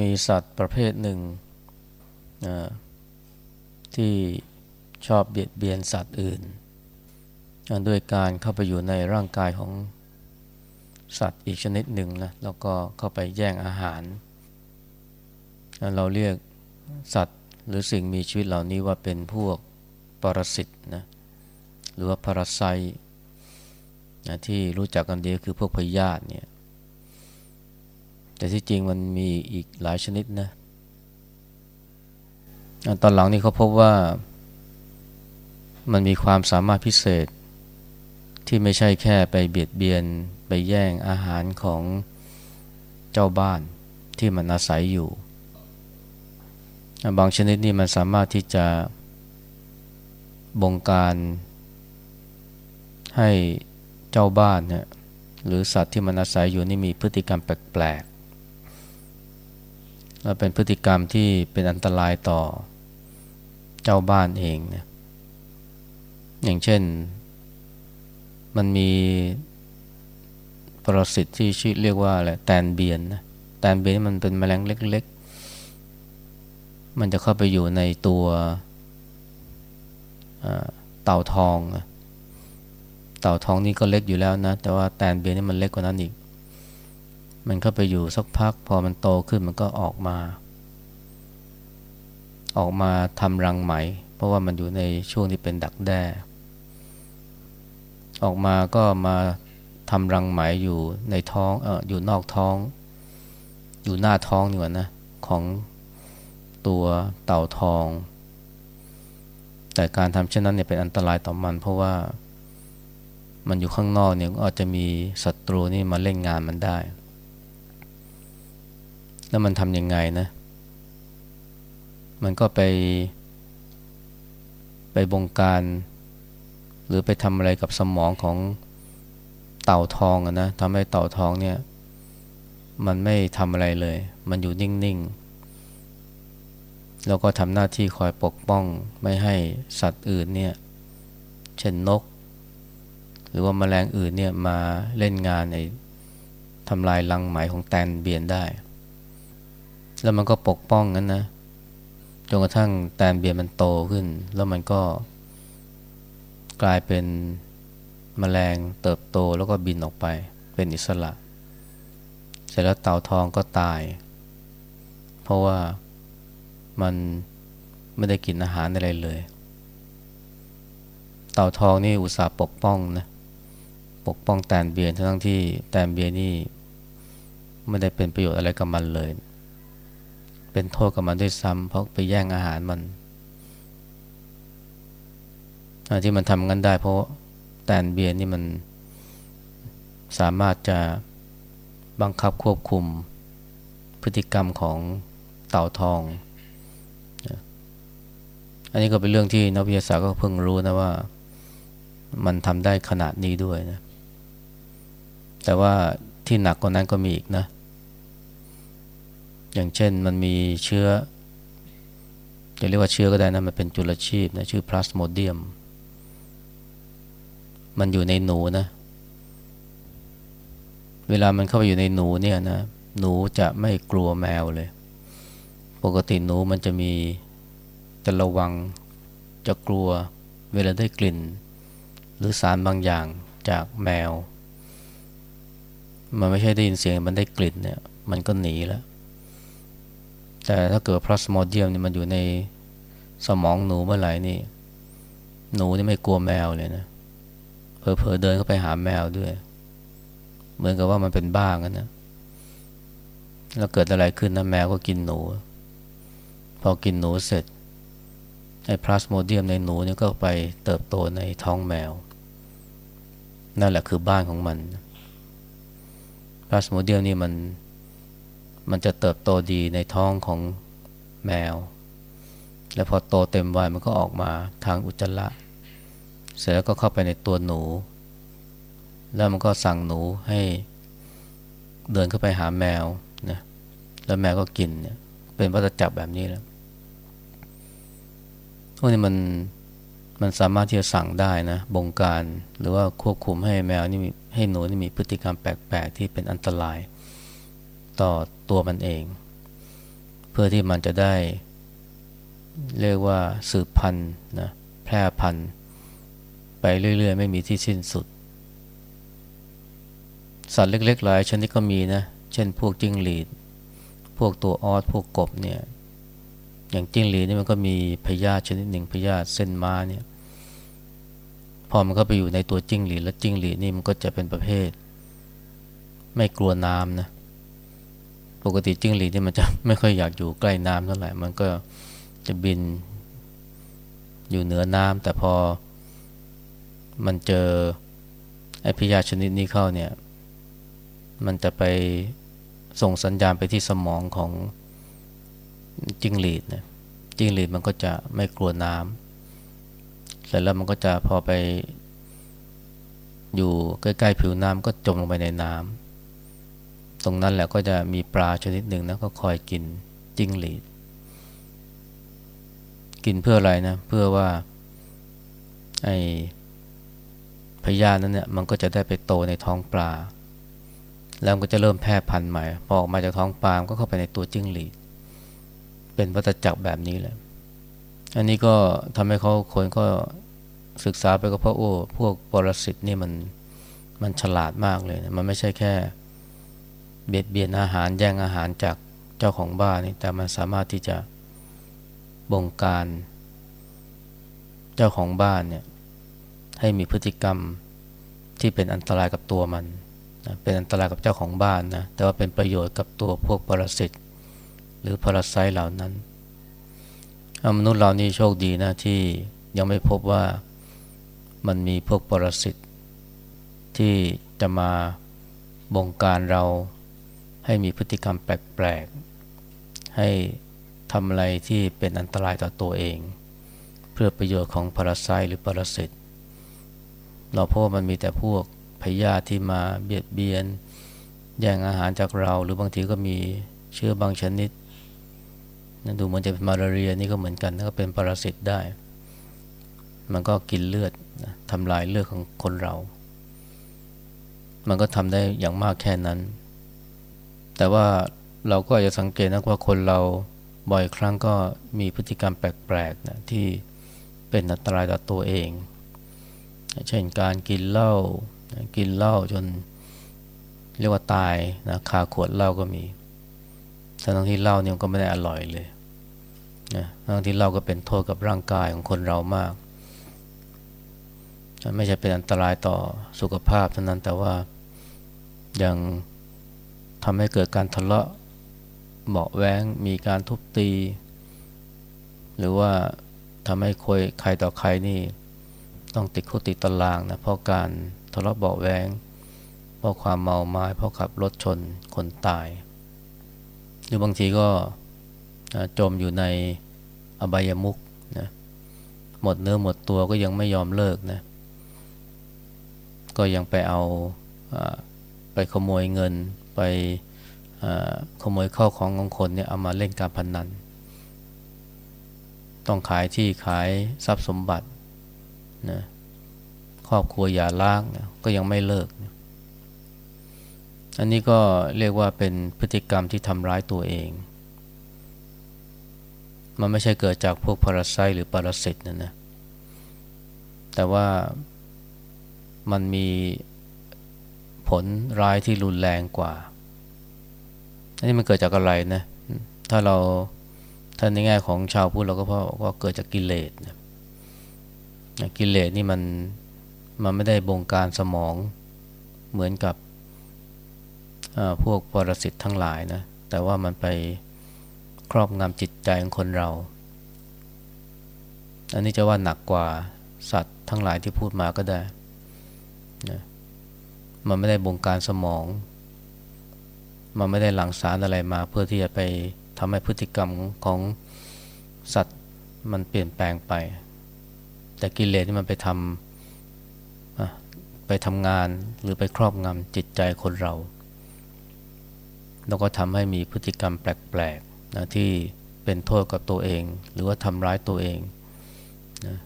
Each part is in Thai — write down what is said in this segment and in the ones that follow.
มีสัตว์ประเภทหนึ่งที่ชอบเบียดเบียนสัตว์อื่นด้วยการเข้าไปอยู่ในร่างกายของสัตว์อีกชนิดหนึ่งนะแล้วก็เข้าไปแย่งอาหาร เราเรียกสัตว์หรือสิ่งมีชีวิตเหล่านี้ว่าเป็นพวกปรสิตนะหรือว่าพาราไซนะที่รู้จักกันดีคือพวกพยาธิเนี่ย แต่ที่จริงมันมีอีกหลายชนิดนะตอนหลังนี่เขาพบว่ามันมีความสามารถพิเศษ ที่ไม่ใช่แค่ไปเบียดเบียนไปแย่งอาหารของเจ้าบ้านที่มันอาศัยอยู่ บางชนิดนี่มันสามารถที่จะบงการให้เจ้าบ้านเนี่ยหรือสัตว์ที่มันอาศัยอยู่นี่มีพฤติกรรมแปลก เป็นพฤติกรรมที่เป็นอันตรายต่อเจ้าบ้านเองเนี่ยอย่างเช่น มันมีปรสิตที่ชื่อเรียกว่าอะไรแตนเบียนนะแตนเบียนมันเป็นแมลงเล็ก ๆ มันจะเข้าไปอยู่ในตัวเต่าทอง เต่าทองนี่ก็เล็กอยู่แล้วนะ แต่ว่าแตนเบียนนี่มันเล็กกว่านั้นอีก มันเข้าไปอยู่สักพัก พอมันโตขึ้นมันก็ออกมา ออกมาทำรังไหม เพราะว่ามันอยู่ในช่วงที่เป็นดักแด้ ออกมาก็มาทำรังไหมอยู่ในท้องเอออยู่นอกท้อง อยู่หน้าท้องนี่ว่านะของตัวเต่าทอง แต่การทำเช่นนั้นเนี่ยเป็นอันตรายต่อมัน เพราะว่ามันอยู่ข้างนอกเนี่ยอาจจะมีศัตรูนี่มาเล่นงานมันได้ แล้วมันทำยังไงนะ มันก็ไป ไปบงการ หรือไปทำอะไรกับสมองของเต่าทองนะทำให้เต่าทองเนี่ย มันไม่ทำอะไรเลย มันอยู่นิ่งๆ แล้วก็ทำหน้าที่คอยปกป้องไม่ให้สัตว์อื่นเนี่ย เช่นนก หรือว่าแมลงอื่นเนี่ยมาเล่นงานในทำลายรังไหมของแตนเบียนได้ แล้วมันก็ปกป้องนั้นนะจนกระทั่งแตนเบียนมันโตขึ้น แล้วมันก็กลายเป็นมแมลงเติบโตแล้วก็บินออกไป เป็นอิสระ เสร็จแล้วเต่าทองก็ตาย เพราะว่ามันไม่ได้กินอาหารอะไรเลย เต่าทองนี่อุตส่าห์ปกป้องนะปกป้องแตนเบียนทั้งที่แตนเบียนนี่ไม่ได้เป็นประโยชน์อะไรกับมันเลย เป็นโทษกับมันด้วยซ้ำเพราะไปแย่งอาหารมันที่มันทำกันได้เพราะแตนเบียนนี่มันสามารถจะบังคับควบคุมพฤติกรรมของเต่าทอง อันนี้ก็เป็นเรื่องที่นักวิทยาศาสตร์ก็เพิ่งรู้นะว่ามันทำได้ขนาดนี้ด้วยนะ แต่ว่าที่หนักกว่านั้นก็มีอีกนะ อย่างเช่นมันมีเชื้อจะเรียกว่าเชื้อก็ได้นะ มันเป็นจุลชีพนะชื่อพลาสโมเดียม มันอยู่ในหนูนะ เวลามันเข้าไปอยู่ในหนูเนี่ยนะ หนูจะไม่กลัวแมวเลย ปกติหนูมันจะมีจะระวังจะกลัวเวลาได้กลิ่น หรือสารบางอย่างจากแมว มันไม่ใช่ได้ยินเสียงมันได้กลิ่นเนี่ย มันก็หนีแล้ว แต่ถ้าเกิดพลาสโมเดียมเนี่ยมันอยู่ในสมองหนูเมื่อไหร่นี่ หนูนี่ไม่กลัวแมวเลยนะเผลอๆเดินเข้าไปหาแมวด้วย เหมือนกับว่ามันเป็นบ้ากันนะแล้วเกิดอะไรขึ้นนะแมวก็กินหนู พอกินหนูเสร็จไอ้พลาสโมเดียมในหนูนี่ก็ไปเติบโตในท้องแมว นั่นแหละคือบ้านของมันพลาสโมเดียมนี่มัน มันจะเติบโตดีในท้องของแมว แล้วพอโตเต็มวัยมันก็ออกมาทางอุจจาระ เสร็จแล้วก็เข้าไปในตัวหนู แล้วมันก็สั่งหนูให้เดินเข้าไปหาแมวนะแล้วแมวก็กินเนี่ยเป็นวัฏจักรแบบนี้แล้วพวกนี้มันมันสามารถที่จะสั่งได้นะบงการหรือว่าควบคุมให้แมวนี่มีให้หนูนี่มีพฤติกรรมแปลกๆที่เป็นอันตราย ต่อ ตัวมันเอง เพื่อที่มันจะได้ เรียกว่าสืบพันธุ์นะแพร่พันธุ์ไปเรื่อยๆ ไม่มีที่สิ้นสุด สัตว์เล็กๆหลายชนิดก็มีนะ เช่นพวกจิ้งหรีด พวกตัวออดพวกกบเนี่ย อย่างจิ้งหรีดนี่มันก็มีพยาธิชนิดหนึ่งพยาธิเส้นม้าเนี่ย พอมันก็ไปอยู่ในตัวจิ้งหรีดแล้วจิ้งหรีดนี่มันก็จะเป็นประเภท ไม่กลัวน้ำนะ ปกติจิ้งหรีดนี่มันจะไม่ค่อยอยากอยู่ใกล้น้ำเท่าไหร่ มันก็จะบินอยู่เหนือน้ำแต่พอมันเจอไอพยาธิชนิดนี้เข้าเนี่ย มันจะไปส่งสัญญาณไปที่สมองของจิ้งหรีดนะจิ้งหรีดมันก็จะไม่กลัวน้ำเสร็จแล้วมันก็จะพอไปอยู่ใกล้ๆผิวน้ำก็จมลงไปในน้ำ ตรงนั้นแหละก็จะมีปลาชนิดหนึ่งนะก็คอยกินจิ้งหรีด กินเพื่ออะไรนะ เพื่อว่าไอพยาธินั้นเนี่ยมันก็จะได้ไปโตในท้องปลา แล้วก็จะเริ่มแพร่พันธุ์ใหม่ พอออกมาจากท้องปลาก็เข้าไปในตัวจิ้งหรีด เป็นวัฏจักรแบบนี้แหละ อันนี้ก็ทำให้เขาคนก็ศึกษาไปก็เพราะโอ้พวกปรสิตนี่มันมันฉลาดมากเลยนะมันไม่ใช่แค่ เบียดเบียนอาหารแย่งอาหารจากเจ้าของบ้านนี่แต่มันสามารถที่จะบงการ เจ้าของบ้านเนี่ยให้มีพฤติกรรมที่เป็นอันตรายกับตัวมันนะเป็นอันตรายกับเจ้าของบ้านนะแต่ว่าเป็นประโยชน์กับตัวพวกปรสิตหรือพราไซเหล่านั้นมนุษย์เรานี่โชคดีนะที่ยังไม่พบว่ามันมีพวกปรสิตที่จะมาบงการเรา ให้มีพฤติกรรมแปลกๆ ให้ทำอะไรที่เป็นอันตรายต่อตัวเอง เพื่อประโยชน์ของพาราไซหรือปรสิตเราพบมันมีแต่พวกพยาธิที่มาเบียดเบียน แย่งอาหารจากเรา หรือบางทีก็มีเชื้อบางชนิดนั่นดูเหมือนจะเป็นมาลาเรียนี่ก็เหมือนกันก็เป็นปรสิตได้ มันก็กินเลือดทำลายเลือดของคนเรา มันก็ทำได้อย่างมากแค่นั้น แต่ว่าเราก็อาจจะสังเกตนะว่าคนเราบ่อยครั้งก็มีพฤติกรรมแปลกๆนะที่เป็นอันตรายต่อตัวเอง เช่นการกินเหล้ากินเหล้าจนเรียกว่าตายนะคาขวดเหล้าก็มีทั้งที่เหล้าเนี่ยก็ไม่ได้อร่อยเลยนะทั้งที่เหล้าก็เป็นโทษกับร่างกายของคนเรามาก ไม่ใช่เป็นอันตรายต่อสุขภาพเท่านั้นแต่ว่ายัง ทำให้เกิดการทะเลาะเบาแว้งมีการทุบตี หรือว่าทำให้คยใครต่อใครนี่ต้องติดคุกติดตารางนะเพราะการทะเลาะเบาแวงเพราะความเมาไม้เพราะขับรถชนคนตาย หรือบางทีก็จมอยู่ในอบายมุกนะหมดเนื้อหมดตัวก็ยังไม่ยอมเลิกนะก็ยังไปเอาไปขโมยเงิน ไปขโมยข้าวของของคนเนี่ยเอามาเล่นการพนนัน ต้องขายที่ขายทรัพย์สมบัตินะครอบครัวอย่าล้างนะก็ยังไม่เลิกนะอันนี้ก็เรียกว่าเป็นพฤติกรรมที่ทำร้ายตัวเอง มันไม่ใช่เกิดจากพวกพาราไซหรือปรสิตนะนะ แต่ว่ามันมี ผลร้ายที่รุนแรงกว่า อันนี้มันเกิดจากอะไรนะ ถ้าเราถ้าในแง่ของชาวพุทธเราก็เพราะว่าเกิดจากกิเลสนะกิเลสนี่มันมันไม่ได้บงการสมองเหมือนกับพวกปรสิตทั้งหลายนะ แต่ว่ามันไปครอบงำจิตใจของคนเรา อันนี้จะว่าหนักกว่าสัตว์ทั้งหลายที่พูดมาก็ได้นะ มันไม่ได้บงการสมอง มันไม่ได้หลั่งสารอะไรมา เพื่อที่จะไปทำให้พฤติกรรมของสัตว์มันเปลี่ยนแปลงไป แต่กิเลสนี่มันไปทำไปทำงานหรือไปครอบงำจิตใจคนเรา แล้วก็ทำให้มีพฤติกรรมแปลกๆนะที่เป็นโทษกับตัวเอง หรือว่าทำร้ายตัวเองนะ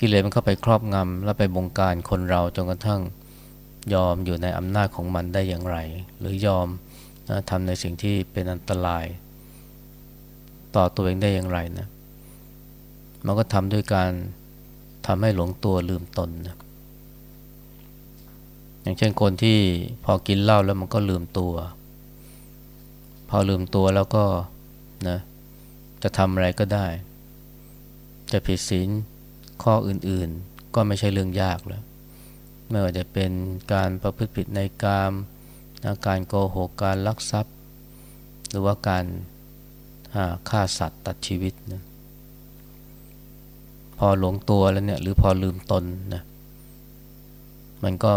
กิเลสมันเข้าไปครอบงำแล้วไปบงการคนเราจนกระทั่งยอมอยู่ในอำนาจของมันได้อย่างไร หรือยอมนะทำในสิ่งที่เป็นอันตราย ต่อตัวเองได้อย่างไรนะมันก็ทำด้วยการทำให้หลงตัวลืมตนนะอย่างเช่นคนที่พอกินเหล้าแล้วมันก็ลืมตัว พอลืมตัวแล้วก็นะจะทำอะไรก็ได้ จะผิดศีล ข้ออื่นๆ ก็ไม่ใช่เรื่องยากแล้ว ไม่ว่าจะเป็นการประพฤติผิดในกามนะการโกหกการลักทรัพย์ หรือว่าการฆ่าสัตว์ตัดชีวิตนะพอหลงตัวแล้วเนี่ยหรือพอลืมตนนะมันก็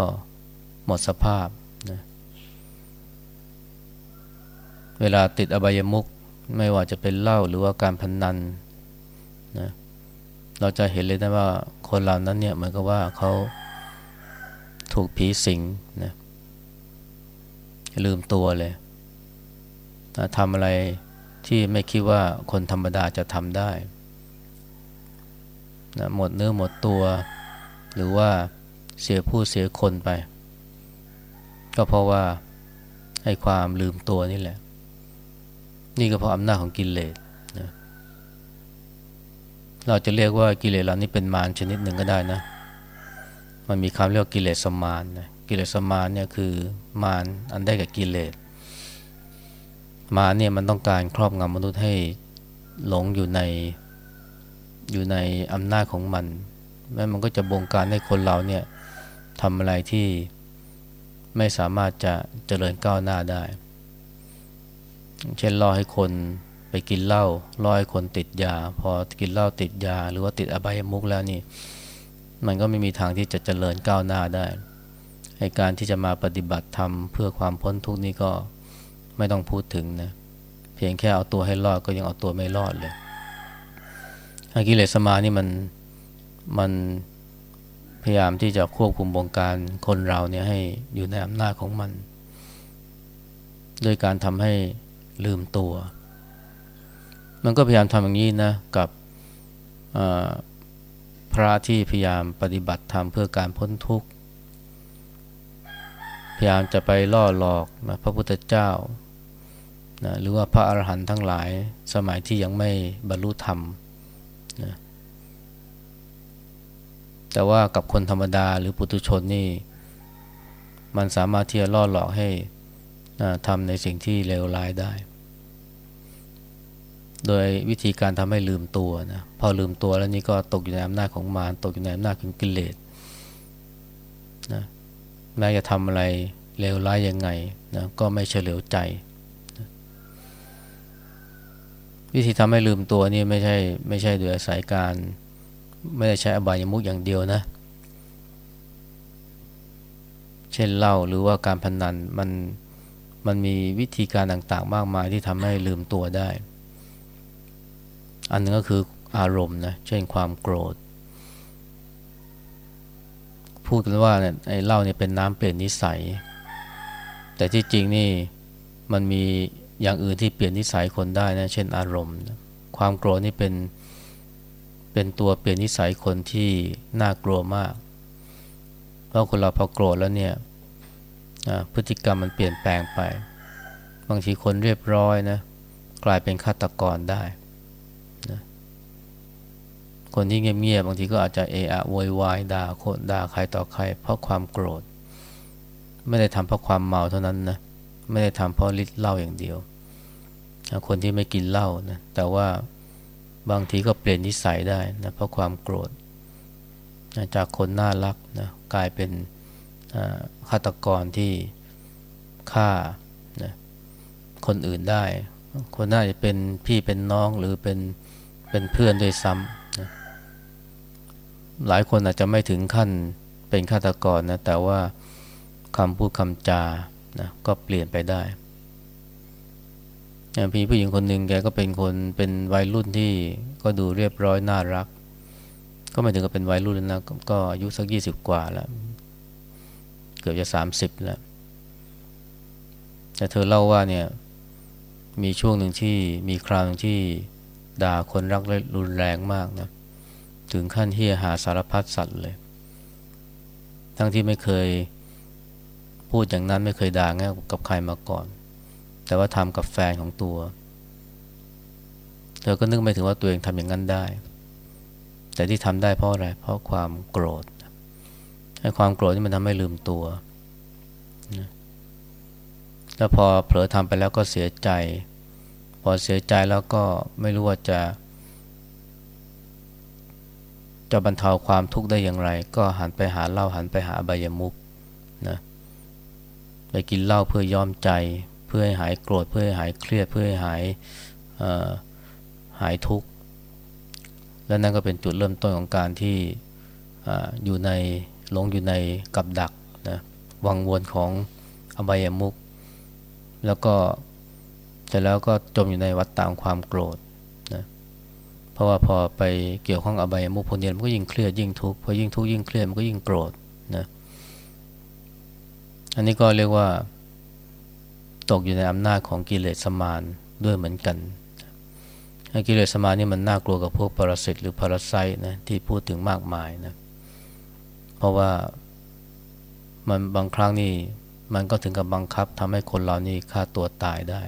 หมดสภาพนะเวลาติดอบายมุกไม่ว่าจะเป็นเหล้าหรือว่าการพนนันนะ เราจะเห็นเลยนะว่าคนเหล่านั้นเนี่ยเหมือนกับว่าเขาถูกผีสิงนะลืมตัวเลยนะทำอะไรที่ไม่คิดว่าคนธรรมดาจะทำได้นะหมดเนื้อหมดตัว หรือว่าเสียผู้เสียคนไป ก็เพราะว่าให้ความลืมตัวนี่แหละ นี่ก็เพราะอำนาจของกิเลส เราจะเรียกว่ากิเลสเหล่านี้เป็นมารชนิดหนึ่งก็ได้นะ มันมีคำเรียกกิเลสมารนะกิเลสมารเนี่ยคือมารอันได้กับกิเลส มารเนี่ยมันต้องการครอบงำมนุษย์ให้หลงอยู่ในอยู่ในอำนาจของมันแม้มันก็จะบงการให้คนเราเนี่ยทำอะไรที่ไม่สามารถจะเจริญก้าวหน้าได้ เช่นล่อให้คน ไปกินเหล้าล่อให้คนติดยา พอกินเหล้าติดยา หรือว่าติดอบายมุกแล้วนี่ มันก็ไม่มีทางที่จะเจริญก้าวหน้าได้ในการที่จะมาปฏิบัติธรรมเพื่อความพ้นทุกข์นี้ก็ไม่ต้องพูดถึงนะเพียงแค่เอาตัวให้รอดก็ยังเอาตัวไม่รอดเลยอกิเลสมานี่มันมันพยายามที่จะควบคุมบงการคนเราเนี่ยให้อยู่ในอำนาจของมัน โดยการทำให้ลืมตัว มันก็พยายามทำอย่างนี้นะกับพระที่พยายามปฏิบัติธรรมเพื่อการพ้นทุกข์ พยายามจะไปล่อหลอกนะพระพุทธเจ้านะหรือว่าพระอรหันต์ทั้งหลายสมัยที่ยังไม่บรรลุธรรมนะแต่ว่ากับคนธรรมดาหรือปุถุชนนี่ มันสามารถที่จะล่อหลอกให้ทำในสิ่งที่เลวร้ายได้ โดยวิธีการทำให้ลืมตัวนะพอลืมตัวแล้วนี่ก็ตกอยู่ในอำนาจของมารตกอยู่ในอำนาจของกิเลสนะแม้จะทำอะไรเลวร้ายยังไงนะก็ไม่เฉลียวใจวิธีทำให้ลืมตัวนี่ไม่ใช่ไม่ใช่โดยอาศัยการไม่ได้ใช้อบายมุกอย่างเดียวนะ เช่นเหล้าหรือว่าการพนนันมันมันมีวิธีการต่างๆ มากมายที่ทำให้ลืมตัวได้ อันนึงก็คืออารมณ์นะเช่นความโกรธ พูดกันว่าเนี่ยไอ้เหล้าเนี่ยเป็นน้ำเปลี่ยนนิสัย แต่ที่จริงนี่มันมีอย่างอื่นที่เปลี่ยนนิสัยคนได้นะเช่นอารมณ์ ความโกรธนี่เป็นเป็นตัวเปลี่ยนนิสัยคนที่น่ากลัวมาก เพราะคนเราพอโกรธแล้วเนี่ยพฤติกรรมมันเปลี่ยนแปลงไป บางทีคนเรียบร้อยนะกลายเป็นฆาตกรได้ คนที่เงียบๆบางทีก็อาจจะเอะอะโวยวายด่าคนด่าใครต่อใคร เพราะความโกรธ ไม่ได้ทำเพราะความเมาเท่านั้นนะไม่ได้ทำเพราะฤทธิ์เหล้าอย่างเดียว คนที่ไม่กินเหล้านะแต่ว่าบางทีก็เปลี่ยนนิสัยได้นะเพราะความโกรธจากคนน่ารักนะกลายเป็นฆาตกรที่ฆ่านะคนอื่นได้ คนน่าจะเป็นพี่เป็นน้องหรือเป็นเป็นเพื่อนด้วยซ้ำนะ หลายคนอาจจะไม่ถึงขั้นเป็นฆาตกรนะแต่ว่าคำพูดคำจานะก็เปลี่ยนไปได้มีผู้หญิงคนหนึ่งแกก็เป็นคนเป็นวัยรุ่นที่ก็ดูเรียบร้อยน่ารัก ก็ไม่ถึงกับเป็นวัยรุ่นนะก็อายุสักยี่สิบกว่าแล้ว เกือบจะสามสิบแล้ว แต่เธอเล่าว่าเนี่ย มีช่วงหนึ่งที่มีคราวที่ด่าคนรักและรุนแรงมากนะ ถึงขั้นที่หาสารพัดสัตว์เลย ทั้งที่ไม่เคยพูดอย่างนั้นไม่เคยด่าแง่กับใครมาก่อน แต่ว่าทำกับแฟนของตัว เธอก็นึกไม่ถึงว่าตัวเองทำอย่างนั้นได้ แต่ที่ทำได้เพราะอะไร เพราะความโกรธให้ความโกรธนี่มันทำให้ลืมตัวนะแล้วพอเผลอทำไปแล้วก็เสียใจ พอเสียใจแล้วก็ไม่รู้ว่าจะ จะบรรเทาความทุกข์ได้อย่างไร ก็หันไปหาเหล้าหันไปหาอบายมุกนะไปกินเหล้าเพื่อยอมใจ เพื่อให้หายโกรธเพื่อให้หายเครียดเพื่อให้หายหายทุกข์และนั่นก็เป็นจุดเริ่มต้นของการที่ออยู่ในหลงอยู่ในกับดักนะวังวนของอบายมุกแล้วก็เสร็จแล้วก็จมอยู่ในวัฏฏะของความโกรธ ราะว่าพอไปเกี่ยวข้องอบายมุขพลเนียนมันก็ยิ่งเครียดยิ่งทุกข์พอยิ่งทุกข์ยิ่งเครียดมันก็ยิ่งโกรธนะอันนี้ก็เรียกว่า ตกอยู่ในอำนาจของกิเลสมานด้วยเหมือนกันกิเลสมานนี่มันน่ากลัวกับพวกปรสิตหรือพาราไซนะที่พูดถึงมากมายนะเพราะว่ามันบางครั้งนี่มันก็ถึงกับบังคับทำให้คนเรานี่ฆ่าตัวตายได้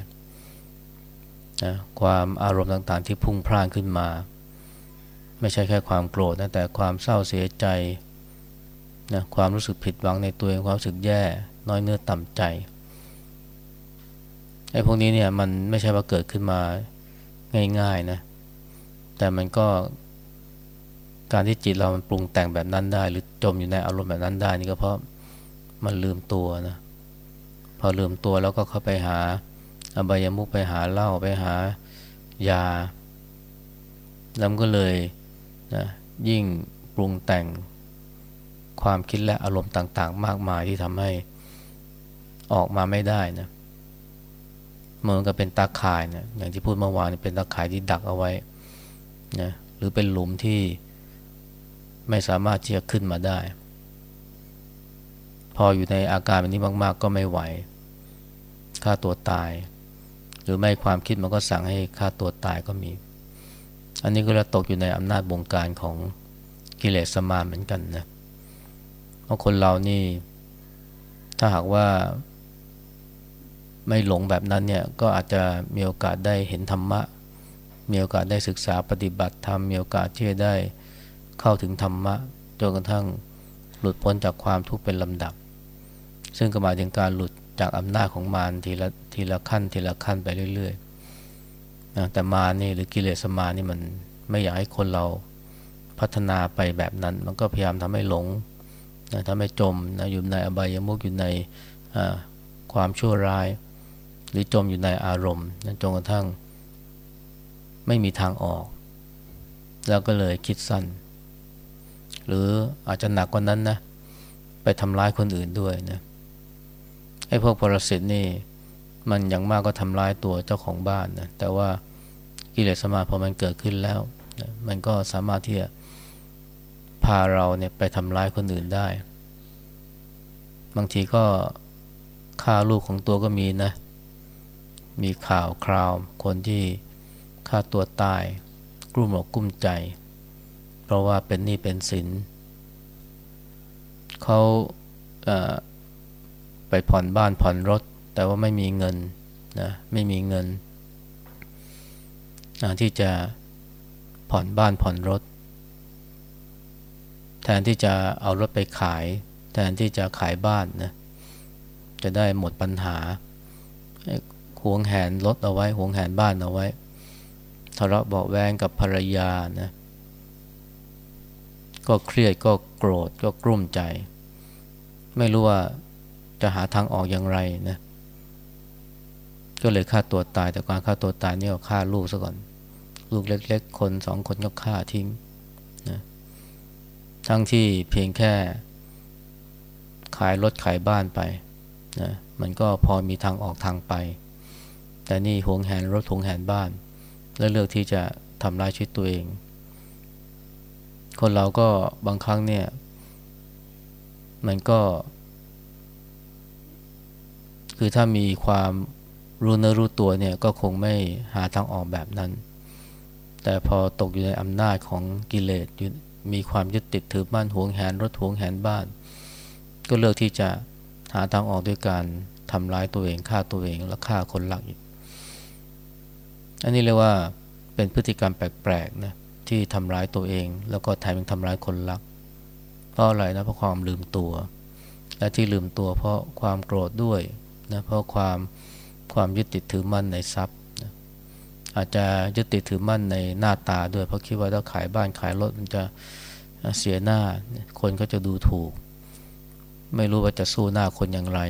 นะความอารมณ์ต่างๆ ที่พุ่งพล่านขึ้นมา ไม่ใช่แค่ความโกรธนะแต่ความเศร้าเสียใจนะความรู้สึกผิดหวังในตัวเองความรู้สึกแย่น้อยเนื้อต่ำใจไอ้พวกนี้เนี่ยมันไม่ใช่ว่าเกิดขึ้นมาง่ายๆนะแต่มันก็การที่จิตเรามันปรุงแต่งแบบนั้นได้ หรือจมอยู่ในอารมณ์แบบนั้นได้นี่ก็เพราะมันลืมตัวนะพอลืมตัวแล้วก็เข้าไปหา อบายมุกไปหาเหล้าไปหายาแล้วก็เลยนะยิ่งปรุงแต่งความคิดและอารมณ์ต่าง ๆ มากมายที่ทำให้ออกมาไม่ได้นะเหมือนกับเป็นตาข่ายนะอย่างที่พูดเมื่อวานเป็นตาข่ายที่ดักเอาไว้นะหรือเป็นหลุมที่ไม่สามารถที่จะขึ้นมาได้ พออยู่ในอาการแบบนี้มาก ๆ ก็ไม่ไหวฆ่าตัวตาย รือไม่ความคิดมันก็สั่งให้ฆ่าตัวตายก็มี อันนี้ก็เราตกอยู่ในอำนาจบงการของกิเลสมาเหมือนกันนะเพราะคนเรานี่ ถ้าหากว่าไม่หลงแบบนั้นเนี่ยก็อาจจะมีโอกาสได้เห็นธรรมะ มีโอกาสได้ศึกษาปฏิบัติธรรมมีโอกาสที่จะได้เข้าถึงธรรมะจนกระทั่งหลุดพ้นจากความทุกข์เป็นลำดับ ซึ่งก็หมายถึงการหลุด จากอำนาจของมารทีละทีละขั้นทีละขั้นไปเรื่อยๆนะแต่มานี่หรือกิเลสมานี่มันไม่อยากให้คนเราพัฒนาไปแบบนั้น มันก็พยายามทำให้หลงนะทำให้จมนะอยู่ในอบายมุกอยู่ในความชั่วร้าย หรือจมอยู่ในอารมณ์นะจนกระทั่งไม่มีทางออก แล้วก็เลยคิดสั้น หรืออาจจะหนักกว่านั้นนะไปทำร้ายคนอื่นด้วยนะ ไอ้พวกปรสิตนี่ มันอย่างมากก็ทำร้ายตัวเจ้าของบ้านนะแต่ว่ากิเลสมาพอมันเกิดขึ้นแล้ว มันก็สามารถที่จะพาเราเนี่ยไปทำร้ายคนอื่นได้ บางทีก็ฆ่าลูกของตัวก็มีนะ มีข่าวคราว คนที่ฆ่าตัวตาย กลุ้มอกกุ้มใจ เพราะว่าเป็นหนี้เป็นสินเขา ไปผ่อนบ้านผ่อนรถ แต่ว่าไม่มีเงินนะไม่มีเงินที่จะผ่อนบ้านผ่อนรถ แทนที่จะเอารถไปขาย แทนที่จะขายบ้านนะจะได้หมดปัญหาหวงแหนรถเอาไว้หวงแหนบ้านเอาไว้ทะเลาะเบาแวงกับภรรยานะก็เครียดก็โกรธก็กลุ้มใจ ไม่รู้ว่า จะหาทางออกอย่างไรนะ ก็เลยฆ่าตัวตายแต่การฆ่าตัวตายนี่ก็ฆ่าลูกซะก่อน ลูกเล็ก ๆ คนสองคนก็ฆ่าทิ้งนะทั้งที่เพียงแค่ ขายรถขายบ้านไปนะมันก็พอมีทางออกทางไป แต่นี่หวงแหนรถหวงแหนบ้าน แล้วเลือกที่จะทำร้ายชีวิตตัวเอง คนเราก็บางครั้งเนี่ย มันก็ คือถ้ามีความรู้เนื้อรู้ตัวเนี่ยก็คงไม่หาทางออกแบบนั้น แต่พอตกอยู่ในอำนาจของกิเลสมีความยึดติดถือมั่นหวงแหนรถหวงแหนบ้าน ก็เลือกที่จะหาทางออกด้วยการทำร้ายตัวเองฆ่าตัวเองแล้วฆ่าคนรักอีกอันนี้เรียกว่าเป็นพฤติกรรมแปลกๆนะที่ทำร้ายตัวเอง แล้วก็แถมยังทำร้ายคนรัก เพราะอะไรนะเพราะความลืมตัว และที่ลืมตัวเพราะความโกรธด้วย นะเพราะความความยึดติดถือมั่นในทรัพย์นะอาจจะยึดติดถือมั่นในหน้าตาด้วยเพราะคิดว่าถ้าขายบ้านขายรถมันจะเสียหน้าคนก็จะดูถูก ไม่รู้ว่าจะสู้หน้าคนอย่างไร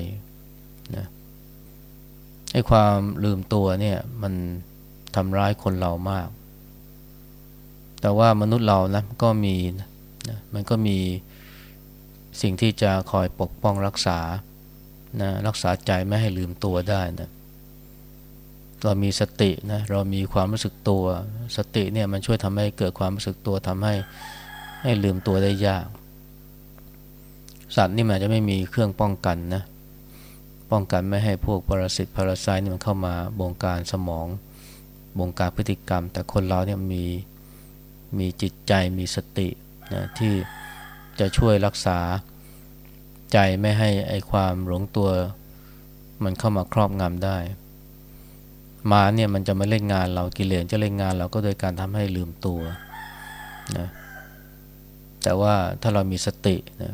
นะไอ้ความลืมตัวเนี่ยมันทำร้ายคนเรามาก แต่ว่ามนุษย์เรานะก็มีนะมันก็มีสิ่งที่จะคอยปกป้องรักษา นะรักษาใจไม่ให้ลืมตัวได้นะเรามีสตินะเรามีความรู้สึกตัว สติเนี่ยมันช่วยทำให้เกิดความรู้สึกตัวทำให้ให้ลืมตัวได้ยาก สัตว์นี่มันจะไม่มีเครื่องป้องกันนะป้องกันไม่ให้พวกปรสิตพาราไซต์นี่มันเข้ามาบงการสมองบงการพฤติกรรม แต่คนเราเนี่ยมีมีจิตใจมีสตินะที่จะช่วยรักษา ใจไม่ให้ไอความหลงตัว มันเข้ามาครอบงำได้ มาเนี่ยมันจะมาเล่นงานเรากิเลสจะเล่นงานเราก็โดยการทำให้ลืมตัวนะแต่ว่าถ้าเรามีสตินะ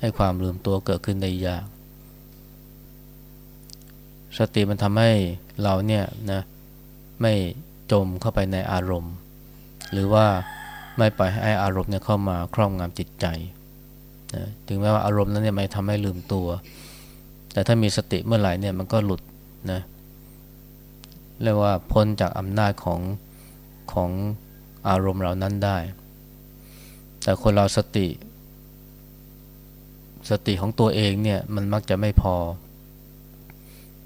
ให้ความลืมตัวเกิดขึ้นได้ยาก สติมันทำให้เราเนี่ยนะไม่จมเข้าไปในอารมณ์ หรือว่าไม่ปล่อยให้อารมณ์เนี่ยเข้ามาครอบงำจิตใจ นะถึงแม้ว่าอารมณ์นั้นเนี่ยไม่ทำให้ลืมตัว แต่ถ้ามีสติเมื่อไหร่เนี่ยมันก็หลุดนะเรียกว่าพ้นจากอำนาจของของอารมณ์เหล่านั้นได้ แต่คนเราสติ สติของตัวเองเนี่ยมันมักจะไม่พอ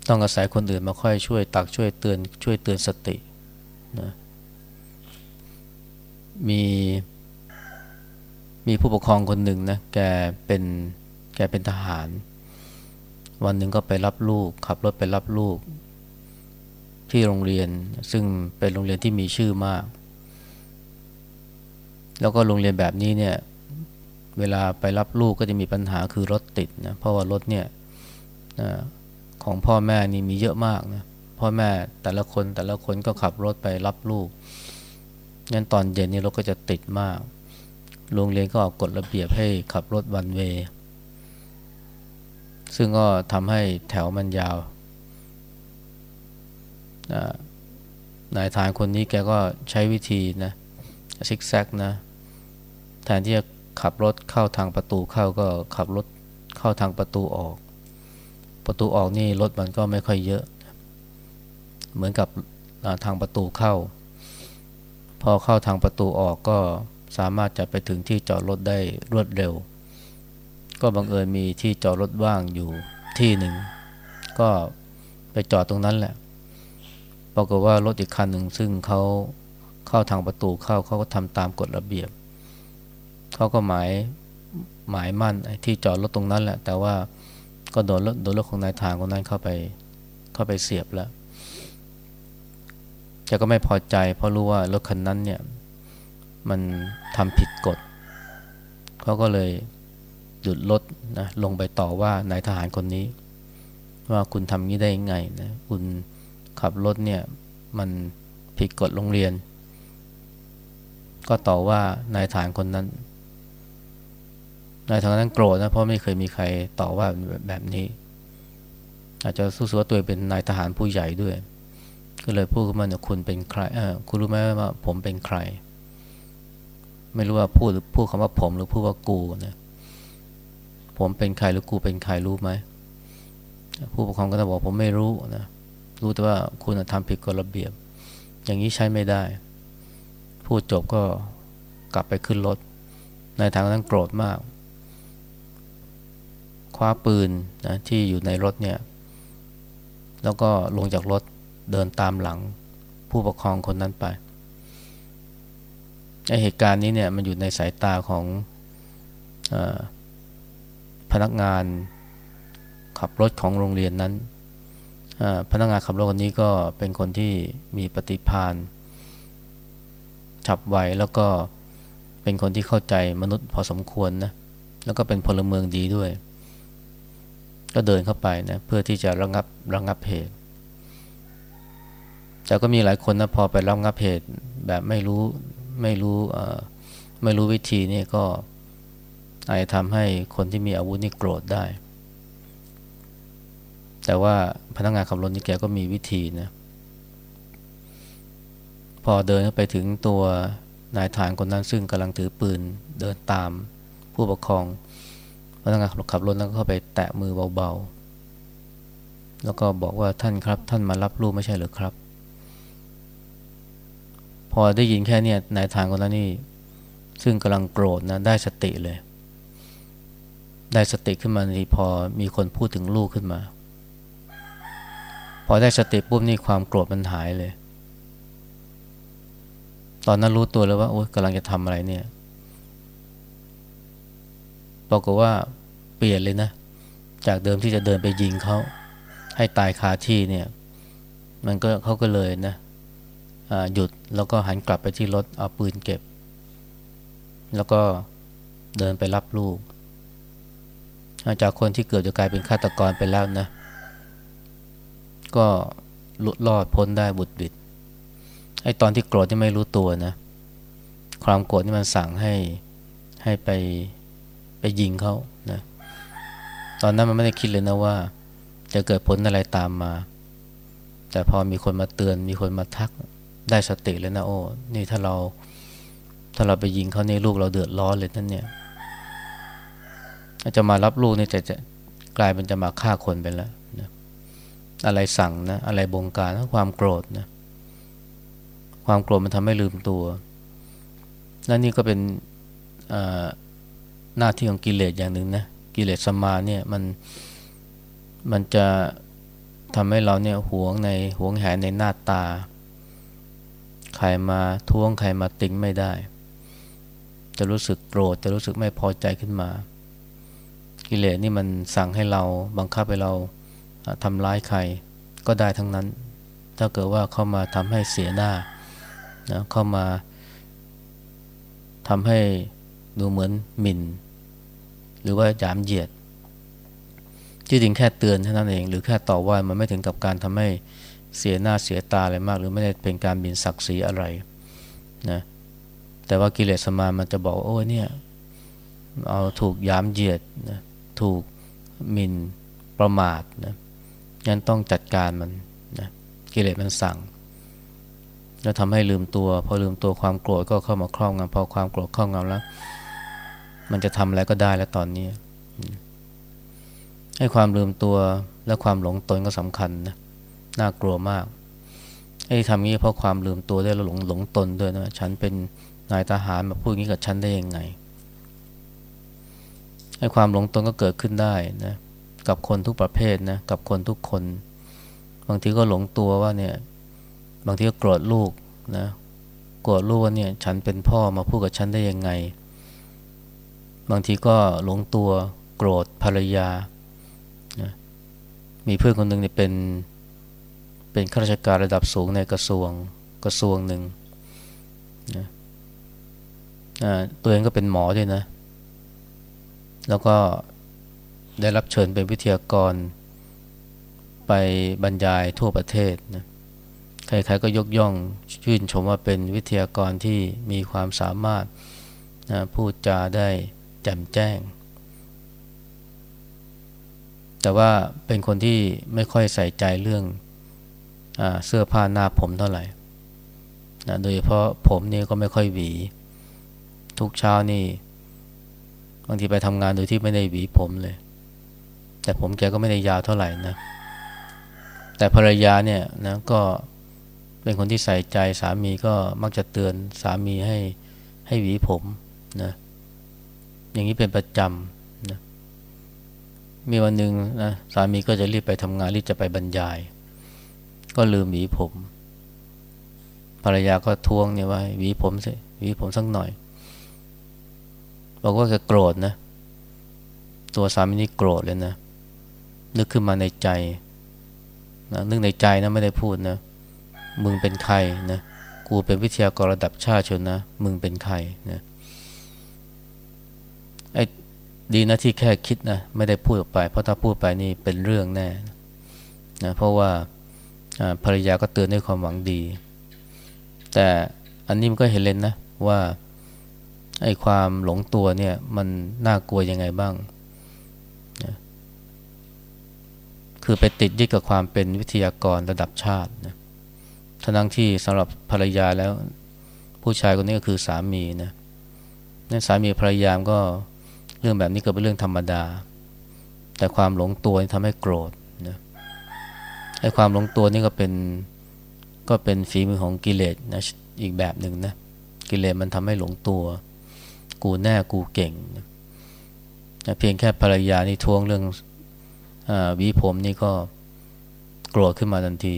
ต้องอาศัยคนอื่นมาค่อยช่วยตักช่วยเตือนช่วยเตือนสตินะมี มีผู้ปกครองคนหนึ่งนะแกเป็นแกเป็นทหาร วันหนึ่งก็ไปรับลูก ขับรถไปรับลูก ที่โรงเรียนซึ่งเป็นโรงเรียนที่มีชื่อมาก แล้วก็โรงเรียนแบบนี้เนี่ยเวลาไปรับลูกก็จะมีปัญหาคือรถติดนะเพราะว่ารถเนี่ยของพ่อแม่นี่มีเยอะมากนะพ่อแม่แต่ละคนแต่ละคนก็ขับรถไปรับลูกงั้นตอนเย็นนี่รถก็จะติดมาก โรงเรียนก็ออกกฎระเบียบให้ขับรถวันเวซึ่งก็ทำให้แถวมันยาว นายทานคนนี้แกก็ใช้วิธีนะซิกแซกนะ แทนที่จะขับรถเข้าทางประตูเข้าก็ขับรถเข้าทางประตูออก ประตูออกนี่รถมันก็ไม่ค่อยเยอะ เหมือนกับทางประตูเข้า พอเข้าทางประตูออกก็ามารถจะไปถึงที่จอดรถได้รวดเร็ว ก็บังเอิญมีที่จอดรถว่างอยู่ที่หนึ่ง ก็ไปจอดตรงนั้นแหละปรากฏว่ารถอีกคันหนึ่งซึ่งเขาเข้าทางประตูเข้าเขาก็ทำตามกฎระเบียบ เขาก็หมายหมายมั่นที่จอดรถตรงนั้นแหละ แต่ว่าก็โดนรถโดนรถของนายทางคนนั้นเข้าไปเข้าไปเสียบแล้วแกก็ไม่พอใจเพราะรู้ว่ารถคันนั้นเนี่ย มันทำผิดกฎเขาก็เลยหยุดรถนะลงไปต่อว่านายทหารคนนี้ ว่าคุณทำนี้ได้ยังไงนะคุณขับรถเนี่ยมันผิดกฎโรงเรียน ก็ต่อว่านายทหารคนนั้นนายทหารนั้นโกรธนะเพราะไม่เคยมีใครต่อว่าแบบนี้ อาจจะสู้ๆตัวเป็นนายทหารผู้ใหญ่ด้วย ก็เลยพูดขึ้นมาเนี่ยคุณเป็นใครเออคุณรู้ไหมว่าผมเป็นใคร ไม่รู้ว่าพูดหรือพูดคำว่าผมหรือพูดว่ากูนะผมเป็นใครหรือกูเป็นใครรู้ไหมผู้ปกครองก็จะบอกผมไม่รู้นะรู้แต่ว่าคุณทำผิดกฎระเบียบ อย่างนี้ใช้ไม่ได้ พูดจบก็กลับไปขึ้นรถในทางนั้นโกรธมาก คว้าปืนนะที่อยู่ในรถเนี่ย แล้วก็ลงจากรถเดินตามหลัง ผู้ปกครองคนนั้นไป เหตุการณ์นี้เนี่ยมันอยู่ในสายตาของอพนักงานขับรถของโรงเรียนนั้น พนักงานขับรถคนนี้ก็เป็นคนที่มีปฏิภาณฉับไวแล้วก็เป็นคนที่เข้าใจมนุษย์พอสมควรนะแล้วก็เป็นพลเมืองดีด้วย ก็เดินเข้าไปนะเพื่อที่จะระงับระงับเหตุ แต่ก็มีหลายคนนะพอไประงับเหตุแบบไม่รู้ ไม่รู้ไม่รู้วิธีนี่ก็อาจจะทำให้คนที่มีอาวุธนี่โกรธได้ แต่ว่าพนักงานขับรถนี่แกก็มีวิธีนะพอเดินไปถึงตัวนายฐานคนนั้นซึ่งกำลังถือปืนเดินตามผู้ปกครองพนักงานขับรถนั้นก็เข้าไปแตะมือเบาๆ แล้วก็บอกว่าท่านครับท่านมารับลูกไม่ใช่หรือครับ พอได้ยินแค่เนี้นายทางคนนั้นนี่ ซึ่งกำลังโกรธนะได้สติเลย ได้สติขึ้นมาทีพอมีคนพูดถึงลูกขึ้นมา พอได้สติปุ๊บนี่ความโกรธมันหายเลย ตอนนั้นรู้ตัวแล้วว่าโอ๊ยกำลังจะทำอะไรเนี่ยปรากฏว่าเปลี่ยนเลยนะ จากเดิมที่จะเดินไปยิงเขาให้ตายคาที่เนี่ย มันก็เขาก็เลยนะ หยุดแล้วก็หันกลับไปที่รถเอาปืนเก็บ แล้วก็เดินไปรับลูก จากคนที่เกิดจะกลายเป็นฆาตกรไปแล้วนะ ก็หลุดรอดพ้นได้บุดบิดไอ้ตอนที่โกรธที่ไม่รู้ตัวนะ ความโกรธนี่มันสั่งให้ให้ไปไปยิงเขานะตอนนั้นมันไม่ได้คิดเลยนะว่า จะเกิดผลอะไรตามมา แต่พอมีคนมาเตือนมีคนมาทัก ได้สติเลยนะโอ้ นี่ถ้าเราถ้าเราไปยิงเขาในลูกเราเดือดร้อนเลยนั่นเนี่ยจะมารับลูกนี่จะจะกลายเป็นจะมาฆ่าคนไปแล้วนะอะไรสั่งนะอะไรบงการความโกรธนะความโกรธมันทำให้ลืมตัว และนี่ก็เป็นหน้าที่ของกิเลสอย่างหนึ่งนะกิเลสสมาเนี่ยมันมันจะทำให้เราเนี่ยหวงในหวงแหนในหน้าตา ใครมาท้วงใครมาติงไม่ได้ จะรู้สึกโกรธจะรู้สึกไม่พอใจขึ้นมา กิเลสนี่มันสั่งให้เราบังคับให้เราทำร้ายใครก็ได้ทั้งนั้น ถ้าเกิดว่าเข้ามาทำให้เสียหน้านะเข้ามาทำให้ดูเหมือนหมิ่น หรือว่าหยามเหยียดที่จริงแค่เตือนเท่านั้นเอง หรือแค่ต่อว่ามันไม่ถึงกับการทำให้ เสียหน้าเสียตาอะไรมาก หรือไม่ได้เป็นการบินศักดิ์ศรีอะไรนะแต่ว่ากิเลสมามันจะบอกโอ้เนี่ยเอาถูกยามเหยียดนะถูกมินประมาทนะงั้นต้องจัดการมันนะกิเลสมันสั่ง แล้วทำให้ลืมตัว พอลืมตัวความโกรธก็เข้ามาครอบงำพอความโกรธครอบงำแล้ว มันจะทำอะไรก็ได้แล้วตอนนี้ให้ความลืมตัวและความหลงตนก็สำคัญนะ น่ากลัวมากไอ้ทำงี้เพราะความลืมตัวด้แล้วหลงหลงตนด้วยนะฉันเป็นนายทหารมาพูดงี้กับฉันได้ยังไงให้ความหลงตนก็เกิดขึ้นได้นะกับคนทุกประเภทนะกับคนทุกคน บางทีก็หลงตัวว่าเนี่ยบางทีก็โกรธลูกนะโกรธลูกว่าเนี่ยฉันเป็นพ่อมาพูดกับฉันได้ยังไง บางทีก็หลงตัวโกรธภรรยานะมีเพื่อนคนหนึ่งเนี่ยเป็น เป็นข้าราชการระดับสูงในกระทรวงกระทรวงหนึ่งนะตัวเองก็เป็นหมอด้วยนะ แล้วก็ได้รับเชิญเป็นวิทยากร ไปบรรยายทั่วประเทศนะใครๆก็ยกย่องชื่นชมว่าเป็นวิทยากรที่มีความสามารถนะพูดจาได้แจ่มแจ้ง แต่ว่าเป็นคนที่ไม่ค่อยใส่ใจเรื่อง เสื้อผ้าหน้าผมเท่าไหร่นะโดยเฉพาะผมนี่ก็ไม่ค่อยหวี ทุกเช้านี่บางทีไปทำงานโดยที่ไม่ได้หวีผมเลย แต่ผมแกก็ไม่ได้ยาวเท่าไหร่นะ แต่ภรรยาเนี่ยนะก็เป็นคนที่ใส่ใจสามีก็มักจะเตือนสามีให้ให้หวีผมนะ อย่างนี้เป็นประจำนะมีวันหนึ่งนะสามีก็จะรีบไปทำงานรีบจะไปบรรยาย ก็ลืมหวีผม ภรรยาก็ทวงเนี่ยว่าหวีผมสิหวีผมสักหน่อย บอกว่าแกโกรธนะ ตัวสามีนี่โกรธเลยนะ นึกขึ้นมาในใจนะนึกในใจนะไม่ได้พูดนะ มึงเป็นใครนะ กูเป็นวิทยากรระดับชาติชนนะ มึงเป็นใครนะไอ้ดีนะที่แค่คิดนะ ไม่ได้พูดออกไป เพราะถ้าพูดไปนี่เป็นเรื่องแน่นะเพราะว่า ภรรยาก็เตือนด้วยความหวังดี แต่อันนี้มันก็เห็นเลยนะว่าไอ้ความหลงตัวเนี่ยมันน่ากลัวยังไงบ้างนะคือไปติดยึดกับความเป็นวิทยากรระดับชาตินะทั้งที่สำหรับภรรยาแล้ว ผู้ชายคนนี้ก็คือสามีนะนั่นสามีภรรยามก็เรื่องแบบนี้ก็เป็นเรื่องธรรมดา แต่ความหลงตัวทำให้โกรธ ไอ้ความหลงตัวนี่ก็เป็นก็เป็นฝีมือของกิเลสนะอีกแบบหนึ่งนะกิเลสมันทำให้หลงตัว กูแน่กูเก่งนะเพียงแค่ภรรยานี่ทวงเรื่องอวิผมนี่ก็โกรธขึ้นมาทันที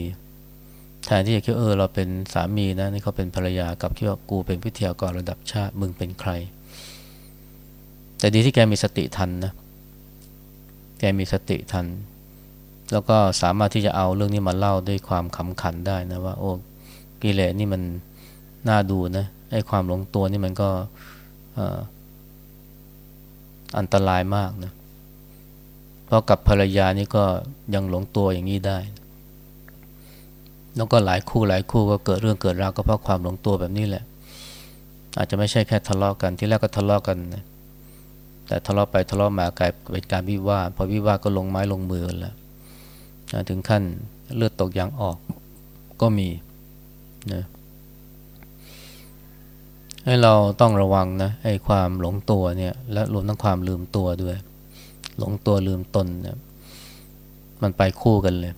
แทนที่จะคิดเออเราเป็นสามีนะนี่เขาเป็นภรรยากับคิดว่ากูเป็นวิทยากรระดับชาติมึงเป็นใคร แต่ดีที่แกมีสติทันนะแกมีสติทัน แล้วก็สามารถที่จะเอาเรื่องนี้มาเล่าด้วยความขำขันได้นะว่า โอ้กิเลสนี่มันน่าดูนะไอ้ความหลงตัวนี่มันก็อันตรายมากนะเพราะกับภรรยานี่ก็ยังหลงตัวอย่างนี้ได้ แล้วก็หลายคู่หลายคู่ก็เกิดเรื่องเกิดราวก็เพราะความหลงตัวแบบนี้แหละ อาจจะไม่ใช่แค่ทะเลาะกันที่แรกก็ทะเลาะกันนะแต่ทะเลาะไปทะเลาะมากลายเป็นการวิวาทพอวิวาทก็ลงไม้ลงมือแล้ว ถึงขั้นเลือดตกยางออกก็มีนะให้เราต้องระวังนะไอ้ความหลงตัวเนี่ย และรวมทั้งความลืมตัวด้วย หลงตัวลืมตนเนี่ยมันไปคู่กันเลย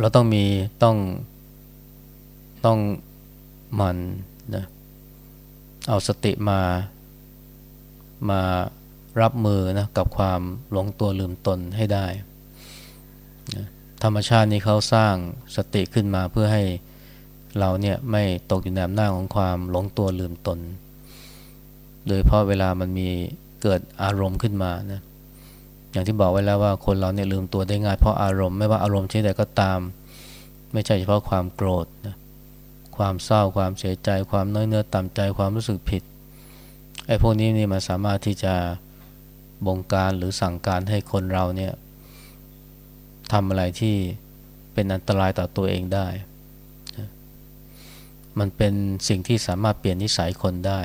เราต้องมีต้องต้องมันนะเอาสติมามารับมือนะกับความหลงตัวลืมตนให้ได้ ธรรมชาตินี้เขาสร้างสติขึ้นมาเพื่อให้เราเนี่ยไม่ตกอยู่ในอำนาจของความหลงตัวลืมตน โดยเพราะเวลามันมีเกิดอารมณ์ขึ้นมานะอย่างที่บอกไว้แล้วว่าคนเราเนี่ยลืมตัวได้ง่ายเพราะอารมณ์ไม่ว่าอารมณ์ชนิดใดก็ตาม ไม่ใช่เฉพาะความโกรธนะความเศร้าความเสียใจ ความน้อยเนื้อต่ำใจความรู้สึกผิดไอ้พวกนี้นี่มันสามารถที่จะบงการหรือสั่งการให้คนเราเนี่ย ทำอะไรที่เป็นอันตรายต่อตัวเองได้ มันเป็นสิ่งที่สามารถเปลี่ยนนิสัยคนได้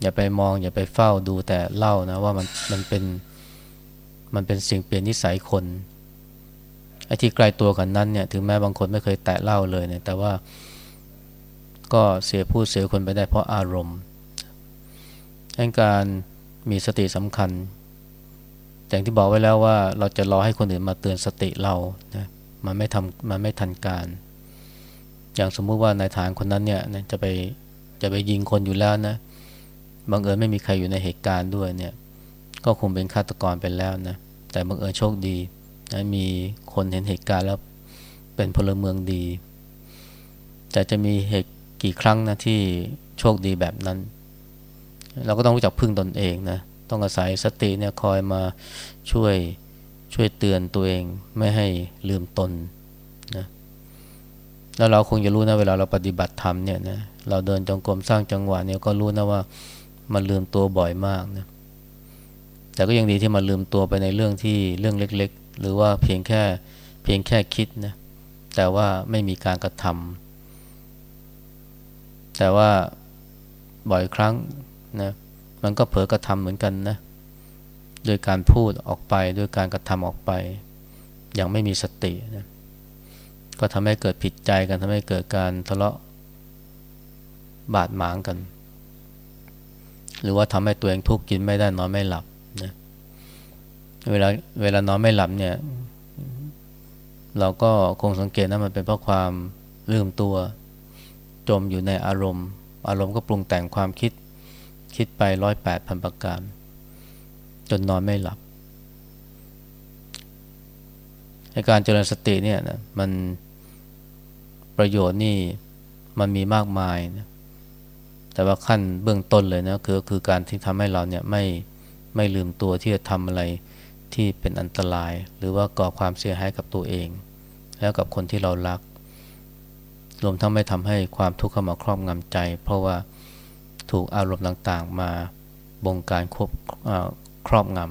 อย่าไปมองอย่าไปเฝ้าดูแต่เล่านะว่ามันมันเป็นมันเป็นสิ่งเปลี่ยนนิสัยคนไอ้ที่ไกลตัวกันนั้นเนี่ยถึงแม้บางคนไม่เคยแตะเล่าเลยเนี่ยแต่ว่าก็เสียผู้เสียคนไปได้เพราะอารมณ์การมีสติสำคัญ อย่างที่บอกไว้แล้วว่าเราจะรอให้คนอื่นมาเตือนสติเรานะมันไม่ทำมันไม่ทันการ อย่างสมมุติว่านายฐานคนนั้นเนี่ยจะไปจะไปยิงคนอยู่แล้วนะบังเอิญไม่มีใครอยู่ในเหตุการณ์ด้วยเนี่ย ก็คงเป็นฆาตกรไปแล้วนะแต่บังเอิญโชคดีนะมีคนเห็นเหตุการณ์แล้วเป็นพลเมืองดี แต่จะมีเหตุกี่ครั้งนะที่โชคดีแบบนั้น เราก็ต้องรู้จักพึ่งตนเองนะ ต้องอาศัยสติเนี่ยคอยมาช่วยช่วยเตือนตัวเองไม่ให้ลืมตนนะแล้วเราคงจะรู้นะเวลาเราปฏิบัติธรรมเนี่ยนะเราเดินจงกรมสร้างจังหวะเนี่ยก็รู้นะว่ามันลืมตัวบ่อยมากนะแต่ก็ยังดีที่มาลืมตัวไปในเรื่องที่เรื่องเล็ก ๆ หรือว่าเพียงแค่เพียงแค่คิดนะแต่ว่าไม่มีการกระทำแต่ว่าบ่อยครั้งนะ มันก็เผลอกระทำเหมือนกันนะโดยการพูดออกไปโดยการกระทำออกไป อย่างไม่มีสตินะก็ทำให้เกิดผิดใจกันทำให้เกิดการทะเลาะบาดหมางกัน หรือว่าทำให้ตัวเองทุกข์กินไม่ได้นอนไม่หลับนะเวลาเวลานอนไม่หลับเนี่ย เราก็คงสังเกตนะมันเป็นเพราะความลืมตัว จมอยู่ในอารมณ์ อารมณ์ก็ปรุงแต่งความคิด คิดไปร้อยแปดพันประการ จนนอนไม่หลับในการเจริญสติเนี่ยนะมันประโยชน์นี่มันมีมากมายนะแต่ว่าขั้นเบื้องต้นเลยนะคือคือการที่ทำให้เราเนี่ยไม่ไม่ลืมตัวที่จะทำอะไรที่เป็นอันตราย หรือว่าก่อความเสียหายกับตัวเอง แล้วกับคนที่เรารักรวมทั้งไม่ทำให้ความทุกข์เข้ามาครอบงำใจ เพราะว่า ถูกอารมณ์ต่างๆ มาบงการควบครอบงำ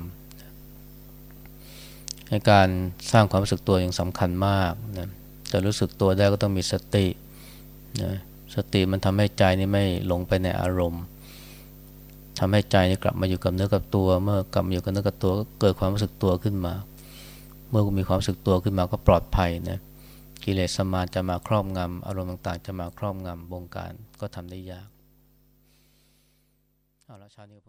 ในการสร้างความรู้สึกตัวอย่างสำคัญมากนะจะรู้สึกตัวได้ก็ต้องมีสตินะสติมันทำให้ใจนี่ไม่หลงไปในอารมณ์ทำให้ใจนี่กลับมาอยู่กับเนื้อกับตัว เมื่อกลับมาอยู่กับเนื้อกับตัวก็เกิดความรู้สึกตัวขึ้นมา เมื่อมีความรู้สึกตัวขึ้นมาก็ปลอดภัยนะกิเลสสมาจะมาครอบงำอารมณ์ต่างๆ จะมาครอบงำบงการก็ทำได้ยาก เอาละเชานี้ก็เพิ่ง